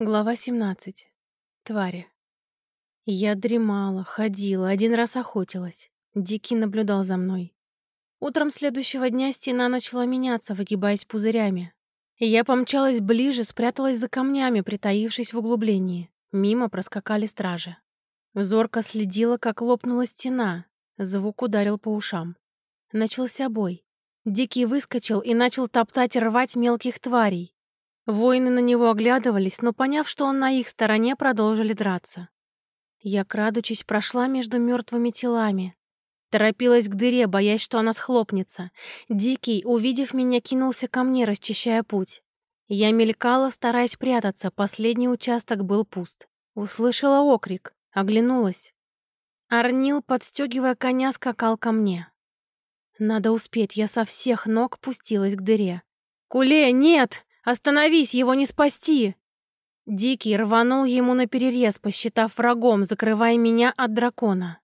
Глава 17. Твари. Я дремала, ходила, один раз охотилась. Дикий наблюдал за мной. Утром следующего дня стена начала меняться, выгибаясь пузырями. Я помчалась ближе, спряталась за камнями, притаившись в углублении. Мимо проскакали стражи. Зорко следила, как лопнула стена. Звук ударил по ушам. Начался бой. Дикий выскочил и начал топтать рвать мелких тварей. Воины на него оглядывались, но, поняв, что он на их стороне, продолжили драться. Я, крадучись, прошла между мертвыми телами. Торопилась к дыре, боясь, что она схлопнется. Дикий, увидев меня, кинулся ко мне, расчищая путь. Я мелькала, стараясь прятаться, последний участок был пуст. Услышала окрик, оглянулась. Арнил, подстегивая коня, скакал ко мне. Надо успеть, я со всех ног пустилась к дыре. «Куле, нет!» Остановись, его не спасти!» Дикий рванул ему на перерез, посчитав врагом, закрывая меня от дракона.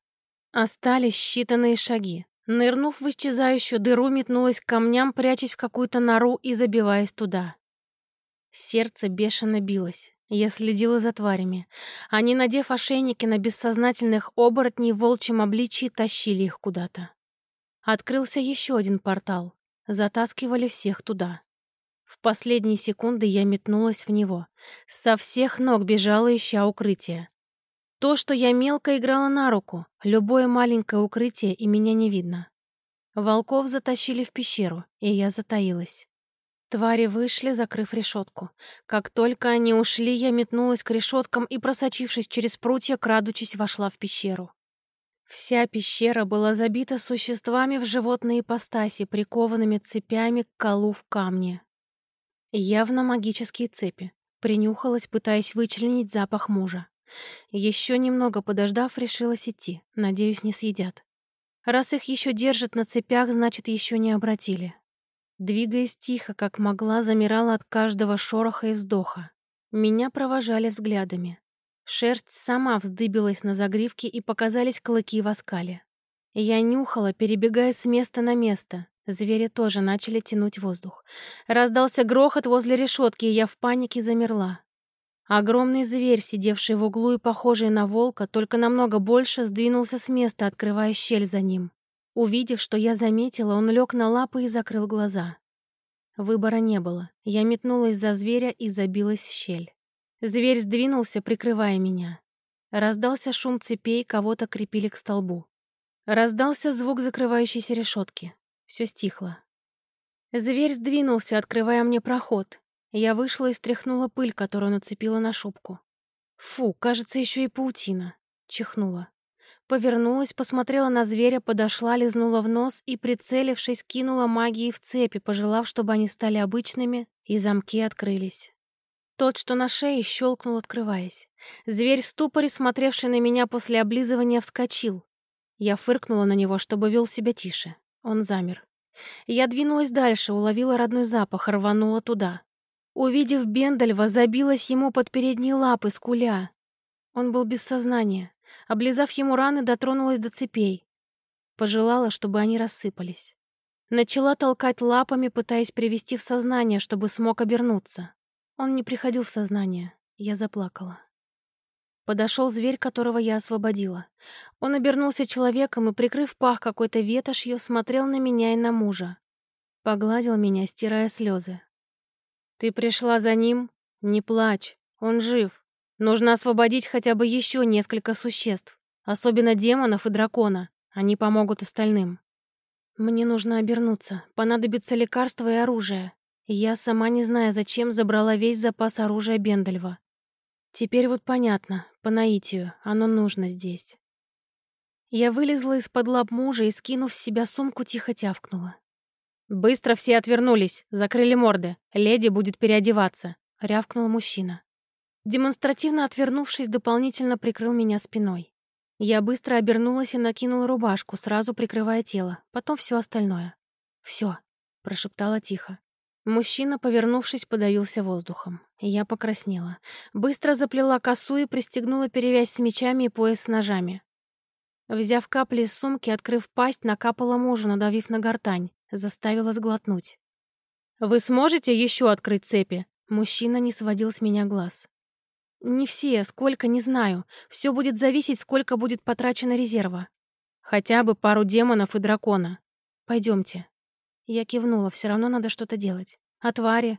Остались считанные шаги. Нырнув в исчезающую дыру, метнулась к камням, прячась в какую-то нору и забиваясь туда. Сердце бешено билось. Я следила за тварями. Они, надев ошейники на бессознательных оборотней в волчьем обличии, тащили их куда-то. Открылся еще один портал. Затаскивали всех туда. В последние секунды я метнулась в него. Со всех ног бежала, ища укрытие. То, что я мелко играла на руку, любое маленькое укрытие, и меня не видно. Волков затащили в пещеру, и я затаилась. Твари вышли, закрыв решетку. Как только они ушли, я метнулась к решеткам и, просочившись через прутья, крадучись, вошла в пещеру. Вся пещера была забита существами в животной ипостаси, прикованными цепями к колу в камне. Явно магические цепи. Принюхалась, пытаясь вычленить запах мужа. Еще немного подождав, решилась идти. Надеюсь, не съедят. Раз их еще держат на цепях, значит, еще не обратили. Двигаясь тихо, как могла, замирала от каждого шороха и вздоха. Меня провожали взглядами. Шерсть сама вздыбилась на загривке и показались клыки в оскале. Я нюхала, перебегая с места на место. Звери тоже начали тянуть воздух. Раздался грохот возле решетки, и я в панике замерла. Огромный зверь, сидевший в углу и похожий на волка, только намного больше, сдвинулся с места, открывая щель за ним. Увидев, что я заметила, он лег на лапы и закрыл глаза. Выбора не было. Я метнулась за зверя и забилась в щель. Зверь сдвинулся, прикрывая меня. Раздался шум цепей, кого-то крепили к столбу. Раздался звук закрывающейся решетки. Все стихло. Зверь сдвинулся, открывая мне проход. Я вышла и стряхнула пыль, которую нацепила на шубку. Фу, кажется, еще и паутина. Чихнула. Повернулась, посмотрела на зверя, подошла, лизнула в нос и, прицелившись, кинула магии в цепи, пожелав, чтобы они стали обычными, и замки открылись. Тот, что на шее, щелкнул, открываясь. Зверь в ступоре, смотревший на меня после облизывания, вскочил. Я фыркнула на него, чтобы вел себя тише. Он замер. Я двинулась дальше, уловила родной запах, рванула туда. Увидев Бендальва, забилась ему под передние лапы, скуля. Он был без сознания. Облизав ему раны, дотронулась до цепей. Пожелала, чтобы они рассыпались. Начала толкать лапами, пытаясь привести в сознание, чтобы смог обернуться. Он не приходил в сознание. Я заплакала. Подошел зверь, которого я освободила. Он обернулся человеком и, прикрыв пах какой-то ветошью, смотрел на меня и на мужа. Погладил меня, стирая слезы. «Ты пришла за ним? Не плачь, он жив. Нужно освободить хотя бы еще несколько существ, особенно демонов и дракона. Они помогут остальным. Мне нужно обернуться, понадобится лекарство и оружие. Я, сама не зная зачем, забрала весь запас оружия Бендальва. Теперь вот понятно, по наитию, оно нужно здесь. Я вылезла из-под лап мужа и, скинув с себя сумку, тихо тявкнула. «Быстро все отвернулись, закрыли морды. Леди будет переодеваться», — рявкнул мужчина. Демонстративно отвернувшись, дополнительно прикрыл меня спиной. Я быстро обернулась и накинула рубашку, сразу прикрывая тело, потом все остальное. «Все», — прошептала тихо. Мужчина, повернувшись, подавился воздухом. Я покраснела. Быстро заплела косу и пристегнула перевязь с мечами и пояс с ножами. Взяв капли из сумки, открыв пасть, накапала мужу, надавив на гортань. Заставила сглотнуть. «Вы сможете еще открыть цепи?» Мужчина не сводил с меня глаз. Не все, сколько, не знаю. Все будет зависеть, сколько будет потрачено резерва. Хотя бы пару демонов и дракона. Пойдемте. Я кивнула, все равно надо что-то делать. А твари?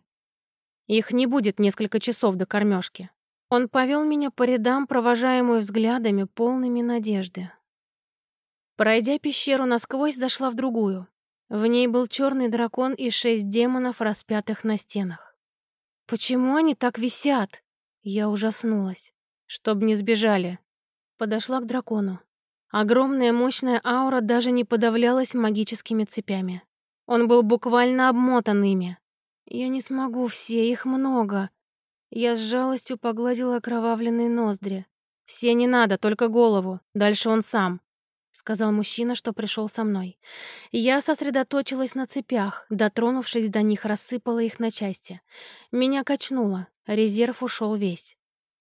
Их не будет несколько часов до кормежки. Он повел меня по рядам, провожаемую взглядами, полными надежды. Пройдя пещеру насквозь, зашла в другую. В ней был черный дракон и шесть демонов, распятых на стенах. Почему они так висят? Я ужаснулась. Чтоб не сбежали. Подошла к дракону. Огромная мощная аура даже не подавлялась магическими цепями. Он был буквально обмотан ими. Я не смогу все, их много. Я с жалостью погладила окровавленные ноздри. Все не надо, только голову. Дальше он сам. Сказал мужчина, что пришел со мной. Я сосредоточилась на цепях, дотронувшись до них, рассыпала их на части. Меня качнуло, резерв ушел весь.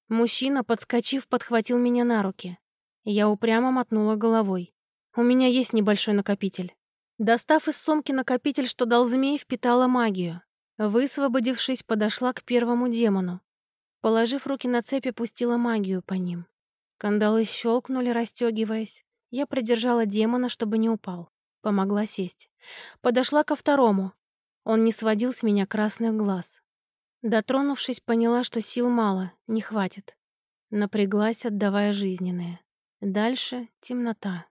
Мужчина, подскочив, подхватил меня на руки. Я упрямо мотнула головой. У меня есть небольшой накопитель. Достав из сумки накопитель, что дал змей, впитала магию. Высвободившись, подошла к первому демону. Положив руки на цепи, пустила магию по ним. Кандалы щелкнули, расстегиваясь. Я придержала демона, чтобы не упал. Помогла сесть. Подошла ко второму. Он не сводил с меня красных глаз. Дотронувшись, поняла, что сил мало, не хватит. Напряглась, отдавая жизненные. Дальше темнота.